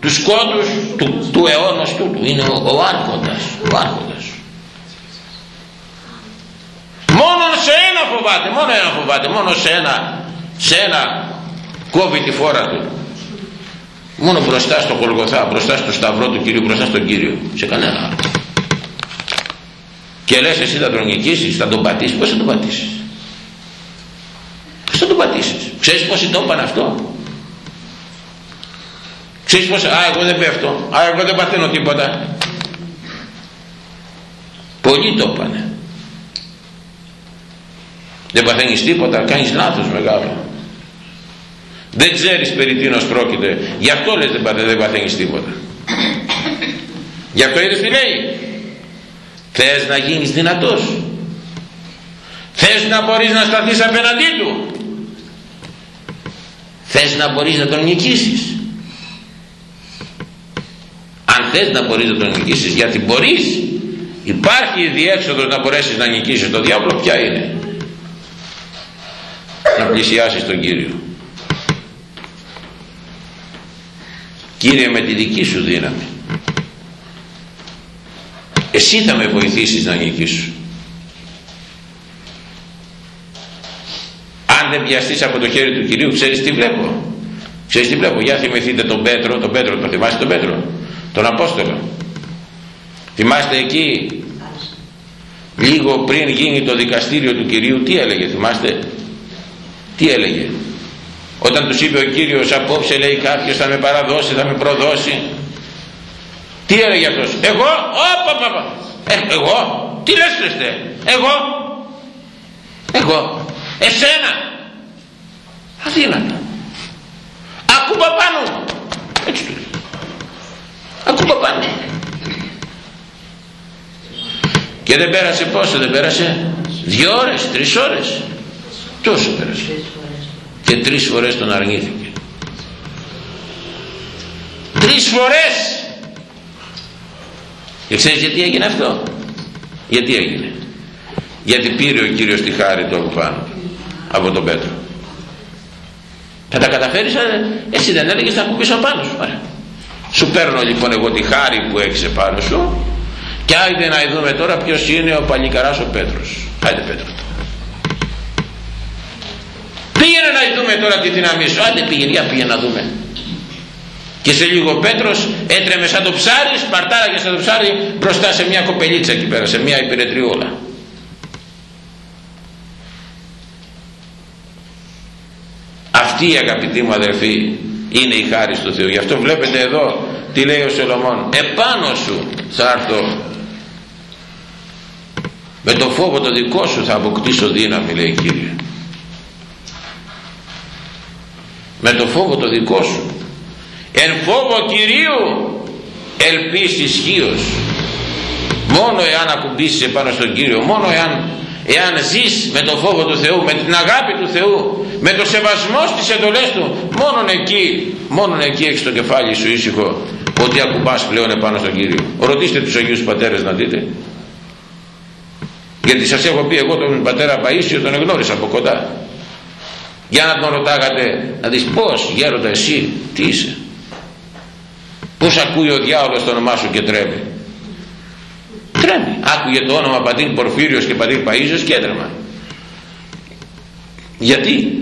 τους σκότους του, του αιώνος του, είναι ο, ο άρχοντας ο άρχοντας. Μόνο σε ένα φοβάται μόνο ένα φοβάται μόνο σε ένα σε ένα κόβει τη φόρα του. Μόνο μπροστά στο Κολγοθά μπροστά στο σταυρό του Κυρίου μπροστά στον Κύριο. Σε κανένα άλλο. Και λες εσύ θα τον νικήσεις θα τον πατήσεις. Πως θα τον πατήσεις; πως θα τον πατήσεις. Ξέρεις πως το είπαν αυτό; Ξέρεις πως α εγώ δεν πέφτω. Α εγώ δεν παθαίνω τίποτα. Πολλοί το είπανε. Δεν παθαίνεις τίποτα κάνεις λάθος μεγάλο. Δεν ξέρεις περί τίνος πρόκειται. Γι' αυτό λες δεν, παθε, δεν παθαίνεις τίποτα. Γι' αυτό είδες τι λέει. Θες να γίνεις δυνατός. Θες να μπορείς να σταθείς απέναντί του θες να μπορείς να τον νικήσεις. Αν θες να μπορείς να τον νικήσεις γιατί μπορείς. Υπάρχει διέξοδος να μπορέσεις να νικήσεις τον διάβολο ποια είναι. Να πλησιάσεις τον Κύριο. Κύριε με τη δική σου δύναμη. Εσύ θα με βοηθήσεις να νικήσω αν δεν πιαστείς από το χέρι του Κυρίου ξέρεις τι βλέπω. Ξέρεις τι βλέπω. Για θυμηθείτε τον Πέτρο τον Πέτρο το θυμάστε τον Πέτρο τον Απόστολο. Θυμάστε εκεί λίγο πριν γίνει το δικαστήριο του Κυρίου τι έλεγε θυμάστε; Τι έλεγε; Όταν τους είπε ο Κύριος απόψε λέει κάποιος θα με παραδώσει θα με προδώσει τι έλεγε αυτός; Εγώ όπα παπα ε, εγώ; Τι λες Χριστέ; Εγώ; Εγώ. Εσένα αδύνατα ακού παπάνω έτσι του λέει ακού παπάνω και δεν πέρασε πόσο δεν πέρασε δύο ώρες τρεις ώρες. Τόσο πέρασε. Και τρεις φορές τον αρνήθηκε. Τρεις φορές. Και ξέρεις γιατί έγινε αυτό; Γιατί έγινε; Γιατί πήρε ο Κύριος τη χάρη του από πάνω από τον Πέτρο θα τα καταφέρεις ε; εσύ δεν έλεγες θα πίσω πάνω σου. Άρα. σου παίρνω λοιπόν εγώ τη χάρη που έχεις πάνω σου. Και άιντε να δούμε τώρα ποιος είναι ο παλικαράς ο Πέτρος. Άιντε Πέτρο πήγαινε να δούμε τώρα τη δύναμή σου. Άντε πήγαινε για πήγαινε να δούμε. Και σε λίγο ο Πέτρος έτρεμε σαν το ψάρι σπαρτάραγες σαν το ψάρι μπροστά σε μια κοπελίτσα εκεί πέρα σε μια υπηρετριόλα αυτή αγαπητοί μου αδερφοί είναι η χάρη του Θεού. Γι' αυτό βλέπετε εδώ τι λέει ο Σολομών. Επάνω σου θα έρθω. Με το φόβο το δικό σου θα αποκτήσω δύναμη λέει Κύριε με το φόβο το δικό σου. Εν φόβο Κυρίου ελπίς ισχύος μόνο εάν ακουμπήσεις επάνω στον Κύριο μόνο εάν, εάν ζεις με το φόβο του Θεού με την αγάπη του Θεού με το σεβασμό στις εντολές Του μόνον εκεί μόνον εκεί έχεις το κεφάλι σου ήσυχο ότι ακουμπάς πλέον επάνω στον Κύριο. Ρωτήστε τους Αγίους Πατέρες να δείτε. Γιατί σας έχω πει εγώ τον πατέρα Παΐσιο τον εγνώρισα από κοντά. Για να τον ρωτάγατε να δεις πως γέροντα εσύ τι είσαι; Πως ακούει ο διάολος το όνομά σου και τρέμει; Τρέμει. Άκουγε το όνομα πατήρ Πορφύριος και πατήρ Παΐσιος και έτρεμα. Γιατί;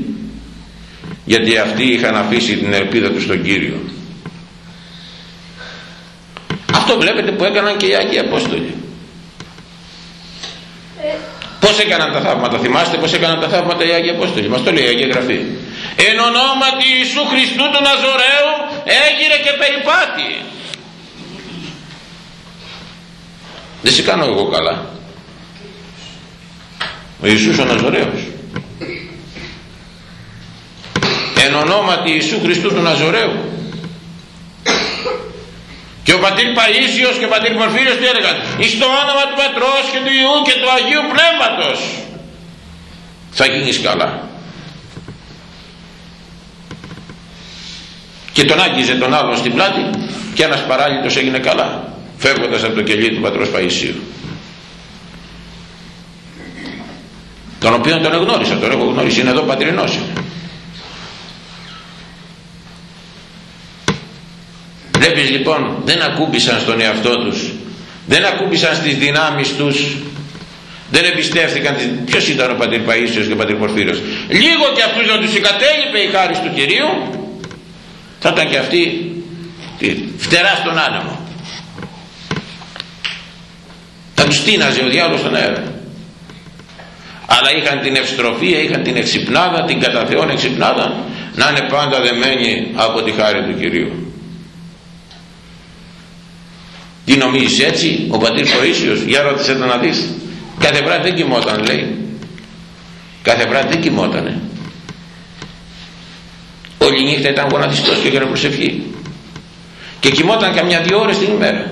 Γιατί αυτοί είχαν αφήσει την ελπίδα τους στον Κύριο αυτό βλέπετε που έκαναν και οι Άγιοι Απόστολοι Πώς έκαναν τα θαύματα, θυμάστε πώς έκαναν τα θαύματα οι Άγιοι Απόστολοι, μας το λέει η Αγία Γραφή. Εν ονόματι Ιησού Χριστού του Ναζωραίου έγειρε και περιπάτη. Δεν σε κάνω εγώ καλά. Ο Ιησούς ο Ναζωραίος. Εν ονόματι Ιησού Χριστού του Ναζωραίου και ο πατήρ Παΐσιος και ο πατήρ Πορφύριος τι έλεγαν; Εις το όνομα του Πατρός και του Ιού και του Αγίου Πνεύματος θα γίνεις καλά. Και τον άγγιζε τον άλλον στην πλάτη και ένας παράλυτος έγινε καλά φεύγοντας από το κελί του πατρός Παΐσιου. Τον οποίο τον εγνώρισα τον έχω γνωρίσει είναι εδώ πατρινός είναι βλέπεις λοιπόν δεν ακούμπησαν στον εαυτό τους. Δεν ακούμπησαν στις δυνάμεις τους. Δεν εμπιστεύτηκαν ποιος ήταν ο πατήρ Παΐσιος και ο πατήρ Πορφύριος; Λίγο και αυτούς να τους εγκατέλειπε η χάρη του Κυρίου. Θα ήταν και αυτοί φτερά στον άνεμο. Θα τους τίναζε ο διάολος στον αέρα. Αλλά είχαν την ευστροφία, είχαν την εξυπνάδα, την κατά Θεόν εξυπνάδα να είναι πάντα δεμένοι από τη χάρη του Κυρίου. Τι νομίζεις έτσι; Ο πατήρ Παΐσιος, για ρώτησε τον να δεις. Κάθε βράδυ δεν κοιμόταν λέει. Κάθε βράδυ δεν κοιμότανε. Όλη νύχτα ήταν γονατιστός και έκανε προσευχή. Και κοιμόταν καμιά δύο ώρες την ημέρα.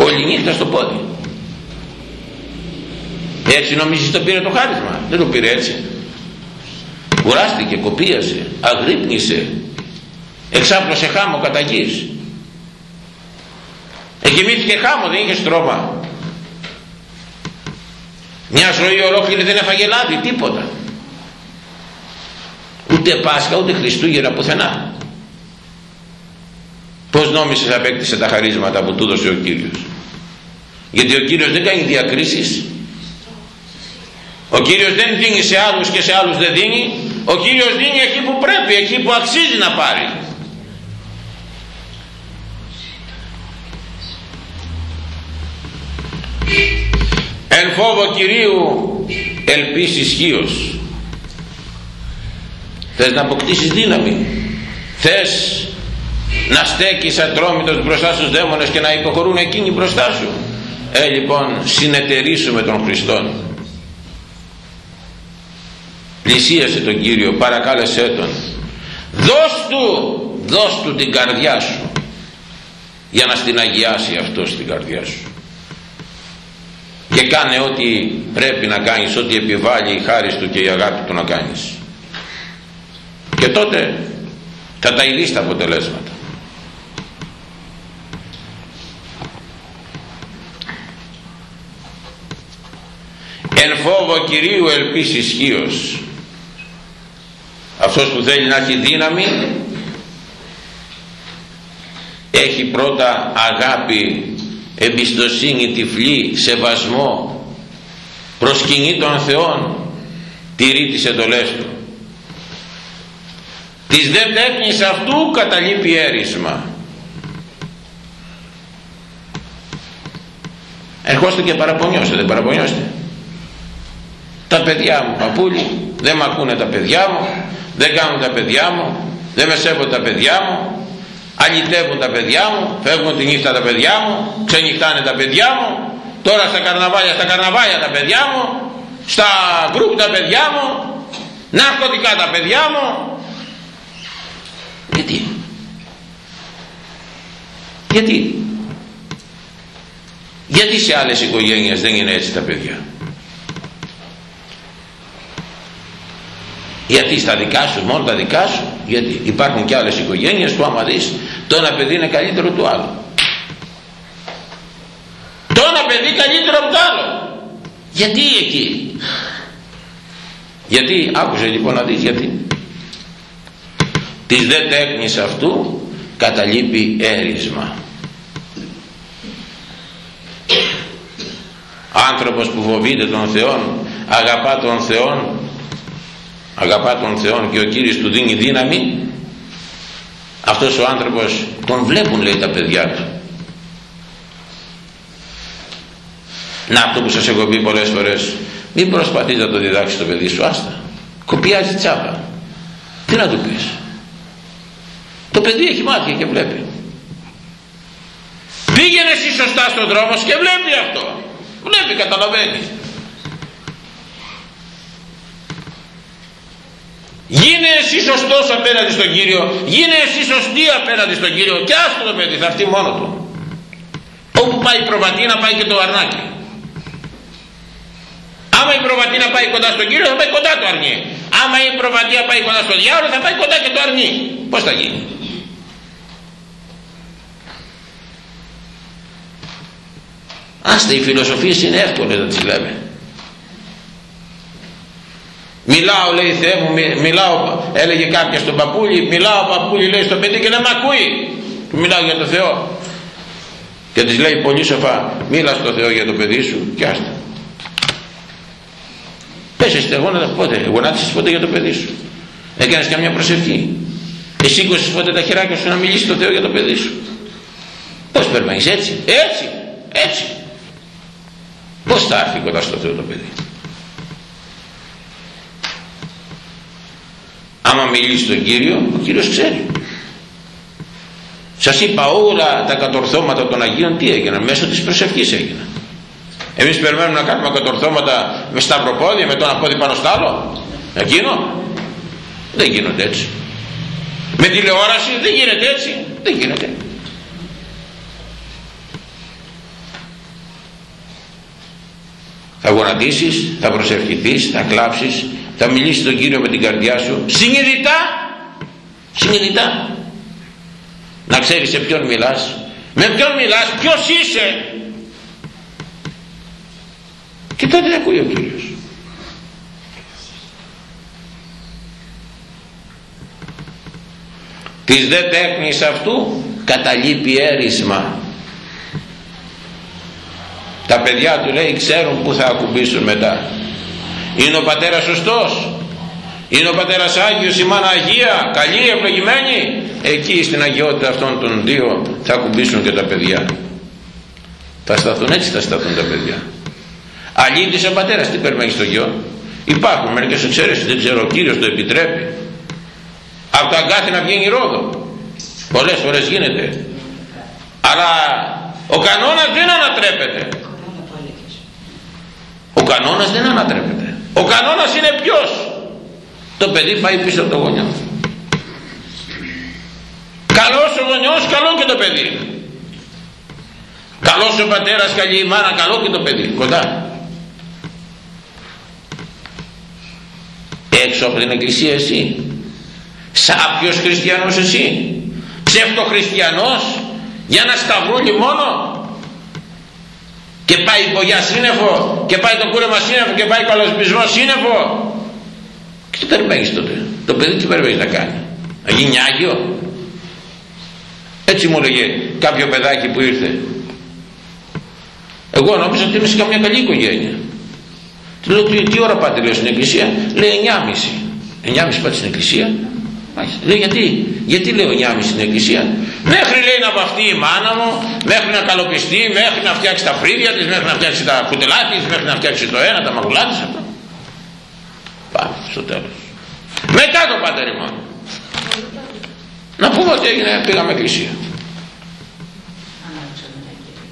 Όλη νύχτα στο πόδι. Έτσι νομίζεις το πήρε το χάρισμα; Δεν το πήρε έτσι. Κουράστηκε, κοπίασε, αγρύπνησε, εξάπλωσε χάμο κατά γης. Εκοιμήθηκε χάμο, δεν είχε στρώμα. Μια ζωή ολόκληρη δεν έφαγε λάδι, τίποτα. Ούτε Πάσχα, ούτε Χριστούγεννα, πουθενά. Πώς νόμισες απέκτησε τα χαρίσματα που του έδωσε ο Κύριος; Γιατί ο Κύριος δεν κάνει διακρίσεις. Ο Κύριος δεν δίνει σε άλλους και σε άλλους δεν δίνει. Ο Κύριος δίνει εκεί που πρέπει, εκεί που αξίζει να πάρει. Εν φόβο Κυρίου ελπίς ισχύος θες να αποκτήσεις δύναμη. Θες να στέκεις ατρόμητος μπροστά στους δαίμονες και να υποχωρούν εκείνοι μπροστά σου. Ε λοιπόν συνεταιρίσου με τον Χριστόν. Πλησίασε τον Κύριο παρακάλεσέ τον. Δώσ' του δώσ' του την καρδιά σου για να στην αγιάσει αυτό στην καρδιά σου και κάνε ό,τι πρέπει να κάνεις ό,τι επιβάλλει η χάρη του και η αγάπη του να κάνεις. Και τότε θα τα ειδείς τα αποτελέσματα. Εν φόβο Κυρίου ελπίς ισχύος αυτός που θέλει να έχει δύναμη έχει πρώτα αγάπη εμπιστοσύνη τυφλή σεβασμό προσκυνεί των Θεών τηρεί τις εντολές του. Της δε τέχνης αυτού καταλείπει έρισμα. Ερχόστε και παραπονιώστε δεν παραπονιώστε. Τα παιδιά μου παππούλοι δεν με ακούνε τα παιδιά μου δεν κάνουν τα παιδιά μου δεν με σέβονται τα παιδιά μου αλυτεύουν τα παιδιά μου, φεύγουν τη νύχτα τα παιδιά μου, ξενυχτάνε τα παιδιά μου, τώρα στα καρναβάλια, στα καρναβάλια τα παιδιά μου, στα γκρουπ τα παιδιά μου, ναρκωτικά τα παιδιά μου. Γιατί; Γιατί; Γιατί σε άλλες οικογένειες δεν είναι έτσι τα παιδιά; γιατί στα δικά σου μόνο τα δικά σου; Γιατί υπάρχουν και άλλες οικογένειες που άμα δεις το ένα παιδί είναι καλύτερο του άλλου. Το ένα παιδί καλύτερο από το άλλο. Γιατί εκεί; Γιατί άκουσε λοιπόν να δεις γιατί. Της δε τέχνης αυτού καταλείπει έρισμα. Άνθρωπος που φοβείται τον Θεό αγαπά τον Θεό αγαπά τον Θεό και ο Κύριος του δίνει δύναμη. Αυτός ο άνθρωπος τον βλέπουν λέει τα παιδιά του. Να αυτό που σας έχω πει πολλές φορές μην προσπαθείς να το διδάξεις το παιδί σου άστα. Κοπιάζει τσάπα. Τι να του πεις. Το παιδί έχει μάτια και βλέπει. Πήγαινε εσύ σωστά στον δρόμο και βλέπει αυτό. Βλέπει καταλαβαίνεις Γίνε εσύ σωστός απέναντι στον Κύριο, γίνε εσύ σωστή απέναντι στον Κύριο και άστο το παιδί θα έρθει μόνο του. Όπου πάει η προβατή να πάει και το αρνάκι. Άμα η προβατή να πάει κοντά στον Κύριο θα πάει κοντά το αρνί. Άμα η προβατή να πάει κοντά στον διάολο θα πάει κοντά και το αρνί. Πώς θα γίνει; Άστε οι φιλοσοφίες είναι εύκολες να τις λέμε. Μιλάω λέει Θεέ μου, μιλάω, έλεγε κάποια στον παππούλη, μιλάω παππούλη λέει στο παιδί και δεν με ακούει. Μιλάω για το Θεό. Και της λέει πολύ σοφά, μίλα στο Θεό για το παιδί σου και άστα. Πες εσύ να πότε, γονάτισες πότε για το παιδί σου. Έκανες καμιά προσευχή. Εσύ σήκωσες πότε τα χεράκια σου να μιλήσεις στο Θεό για το παιδί σου. Πώς περνάει έτσι, έτσι, έτσι. Πώς θα έρθει κοντά στο Θεό το παιδί; Άμα μιλήσει στον Κύριο, ο Κύριος ξέρει. Σας είπα όλα τα κατορθώματα των Αγίων τι έγιναν, μέσω της προσευχής έγιναν. Εμείς περιμένουμε να κάνουμε κατορθώματα με σταυροπόδια, με το ένα πόδι πάνω στο άλλο. Εκείνο. Δεν γίνονται έτσι. Με τηλεόραση δεν γίνεται έτσι. Δεν γίνεται. Θα γονατίσεις, θα προσευχηθείς, θα κλάψεις, θα μιλήσεις τον Κύριο με την καρδιά σου. Συνειδητά. Συνειδητά. Να ξέρεις σε ποιον μιλάς. Με ποιον μιλάς, ποιος είσαι. Και τότε ακούει ο Κύριος. Της δε τέχνης αυτού καταλείπει έρισμα. Τα παιδιά του λέει ξέρουν που θα ακουμπήσουν μετά. Είναι ο πατέρας σωστός. Είναι ο πατέρας Άγιος, η μάνα Αγία, καλή, ευλογημένη. Εκεί στην αγιότητα αυτών των δύο θα ακουμπήσουν και τα παιδιά. Θα σταθούν έτσι θα σταθούν τα παιδιά. Αλήτης ο πατέρας τι περιμένει στο γιο. Υπάρχουν μερικές εξαίρεσεις, δεν ξέρω ο Κύριος το επιτρέπει. Από το αγκάθι να βγαίνει ρόδο. Πολλές φορές γίνεται. Αλλά ο κανόνας δεν ανατρέπεται. Ο κανόνας δεν ανατρέπεται. Ο κανόνας είναι ποιος; Το παιδί πάει πίσω από το γονιό. Καλός ο γονιός, καλό και το παιδί. Καλός ο πατέρας, καλή η μάνα, καλό και το παιδί. Κοντά. έξω από την εκκλησία εσύ σάπιος χριστιανός εσύ ψεύτο χριστιανός για να σταυρούλι μόνο και πάει μπογιά σύννεφο και πάει το κούρεμα σύννεφο και πάει καλοσπισμός σύννεφο και τι περιμένεις τότε το παιδί τι περιμένεις να κάνει να γίνει Άγιο έτσι μου έλεγε κάποιο παιδάκι που ήρθε εγώ νόμιζα ότι είμαι σε καμιά καλή οικογένεια του λέω τι, τι ώρα πάτε λέω στην εκκλησία; Λέει 9.30. 9.30 πάτε στην εκκλησία. Λέει γιατί, γιατί λέω 9.30 στην εκκλησία. Μέχρι λέει να βαφτεί η μάνα μου, μέχρι να καλοπιστεί, μέχρι να φτιάξει τα φρύδια της, μέχρι να φτιάξει τα κουτελά της, μέχρι να φτιάξει το ένα, τα μαγουλά της. Αυτό. Πάμε στο τέλος. Μετά το πατέρημα. Να πούμε ότι έγινε, πήγαμε εκκλησία.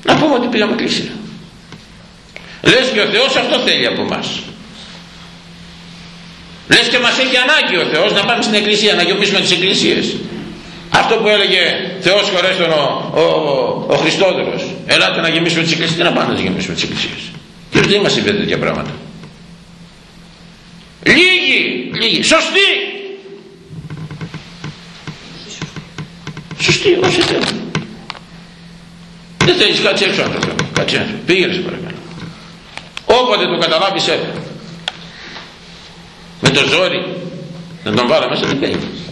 Να πούμε ότι πήγαμε εκκλησία. Λες και ο Θεός αυτό θέλει από μας. Λες και μας έχει ανάγκη ο Θεός να πάμε στην εκκλησία, να γεμίσουμε τις εκκλησίες. Αυτό που έλεγε Θεός χωρέστον ο, ο, ο Χριστόδουλος. Ελάτε να γεμίσουμε τις εκκλησίες. Τι να πάμε να γεμίσουμε τις εκκλησίες. Και δεν μας είπε τέτοια πράγματα. Λίγοι, λίγοι, σωστοί. Σωστοί, όσοι θέλουν. Δεν θέλεις κάτσε έξω άνθρωπο. Κάτσε έξω. Πήγαινε σε παρακαλώ όποτε το καταλάβεις έφερε με το ζόρι. Να τον βάλω μέσα δεν παίρνει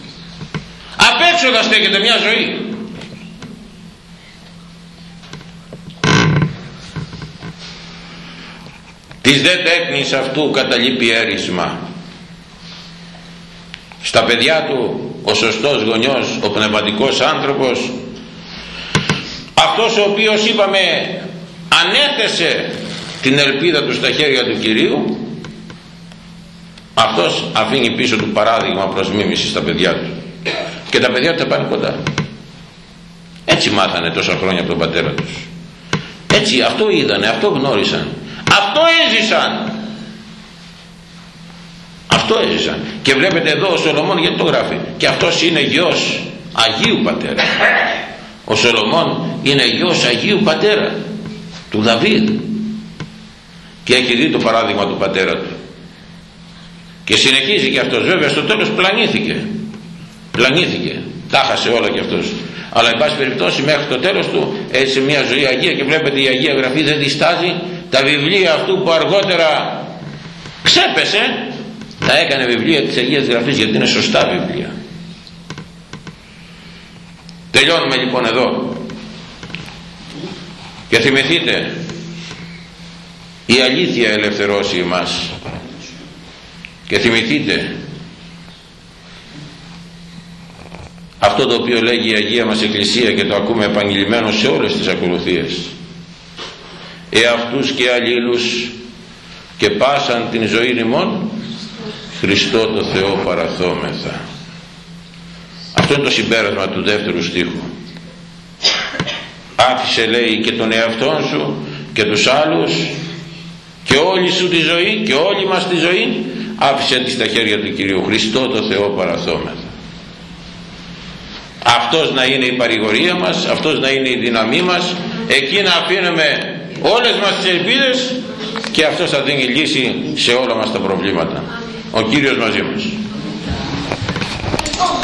απ' έξω θα στέκεται μια ζωή. Της δε τέκνης αυτού καταλείπει έρισμα. Στα παιδιά του ο σωστός γονιός ο πνευματικός άνθρωπος αυτός ο οποίος είπαμε ανέθεσε την ελπίδα του στα χέρια του Κυρίου αυτός αφήνει πίσω του παράδειγμα προς μίμηση στα παιδιά του. Και τα παιδιά του θα πάνε κοντά. Έτσι μάθανε τόσα χρόνια από τον πατέρα τους. Έτσι αυτό είδανε, αυτό γνώρισαν. Αυτό έζησαν. Αυτό έζησαν. Και βλέπετε εδώ ο Σολομών γιατί το γράφει. Και αυτός είναι γιος Αγίου Πατέρα. Ο Σολομών είναι γιος Αγίου Πατέρα του Δαβίδ. Και έχει δει το παράδειγμα του πατέρα του και συνεχίζει και αυτός βέβαια στο τέλος πλανήθηκε. Πλανήθηκε. Τα χάσε όλα και αυτός. Αλλά εν πάση περιπτώσει μέχρι το τέλος του έτσι μια ζωή Αγία και βλέπετε η Αγία Γραφή δεν διστάζει τα βιβλία αυτού που αργότερα ξέπεσε τα έκανε βιβλία της Αγίας Γραφής γιατί είναι σωστά βιβλία. Τελειώνουμε λοιπόν εδώ. Και θυμηθείτε η αλήθεια ελευθερώσει εμάς και θυμηθείτε αυτό το οποίο λέγει η Αγία μας Εκκλησία και το ακούμε επαγγελμένο σε όλες τις ακολουθίες. Εαυτούς και αλλήλους και πάσαν την ζωή ημών Χριστό το Θεό παραθόμεθα. Αυτό είναι το συμπέρασμα του δεύτερου στίχου. Άφησε λέει και τον εαυτό σου και τους άλλους και όλη σου τη ζωή και όλη μας τη ζωή άφησε τη στα χέρια του Κυρίου Χριστό το Θεό παραθόμεθα αυτός να είναι η παρηγορία μας αυτός να είναι η δύναμή μας εκεί να αφήνουμε όλες μας τις ελπίδες και αυτός θα δίνει λύση σε όλα μας τα προβλήματα. Ο Κύριος μαζί μας